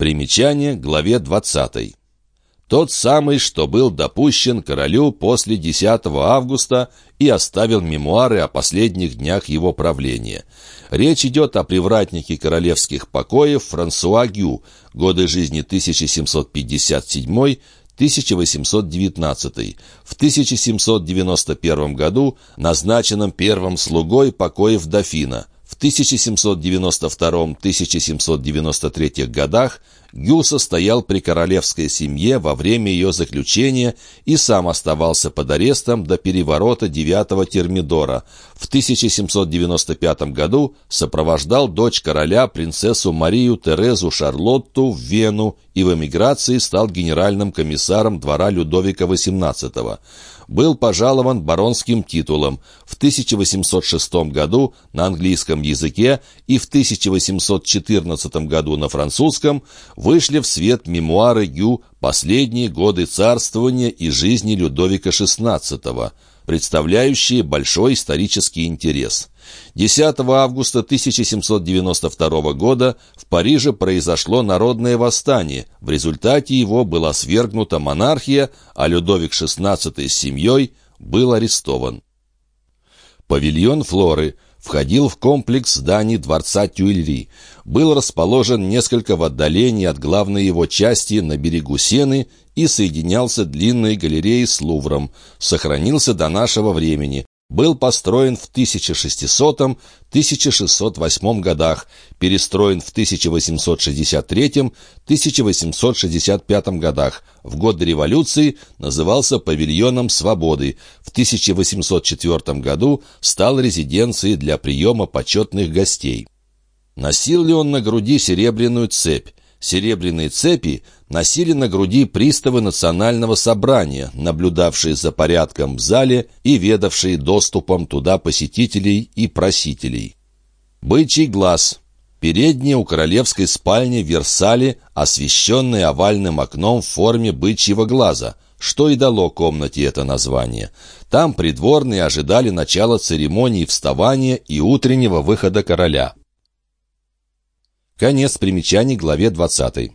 Примечание главе 20. Тот самый, что был допущен королю после 10 августа и оставил мемуары о последних днях его правления. Речь идет о привратнике королевских покоев Франсуа Гю, годы жизни 1757 1819. В 1791 году назначенным первым слугой покоев дофина. В 1792-1793 годах Гю состоял при королевской семье во время ее заключения и сам оставался под арестом до переворота 9-го Термидора. В 1795 году сопровождал дочь короля, принцессу Марию Терезу Шарлотту, в Вену и в эмиграции стал генеральным комиссаром двора Людовика XVIII был пожалован баронским титулом в 1806 году на английском языке и в 1814 году на французском вышли в свет мемуары Гю «Последние годы царствования и жизни Людовика XVI», представляющие большой исторический интерес. 10 августа 1792 года в Париже произошло народное восстание. В результате его была свергнута монархия, а Людовик XVI с семьей был арестован. Павильон Флоры входил в комплекс зданий дворца Тюильри. Был расположен несколько в отдалении от главной его части на берегу Сены и соединялся длинной галереей с Лувром. Сохранился до нашего времени был построен в 1600-1608 годах, перестроен в 1863-1865 годах. В годы революции назывался павильоном свободы. В 1804 году стал резиденцией для приема почетных гостей. Носил ли он на груди серебряную цепь? Серебряные цепи носили на груди приставы национального собрания, наблюдавшие за порядком в зале и ведавшие доступом туда посетителей и просителей. Бычий глаз. Передняя у королевской спальни в Версале, освещенная овальным окном в форме бычьего глаза, что и дало комнате это название. Там придворные ожидали начала церемонии вставания и утреннего выхода короля. Конец примечаний главе 20.